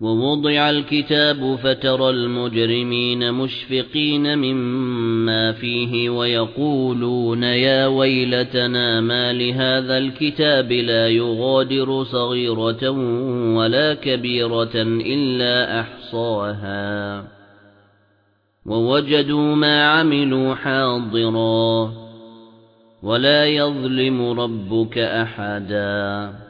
ووضع الكتاب فترى المجرمين مشفقين مما فيه ويقولون يا ويلتنا ما لهذا الكتاب لا يغادر صغيرة ولا كبيرة إلا أحصاها. ووجدوا ما عملوا حاضراً. ولا يظلم ربك أحدا.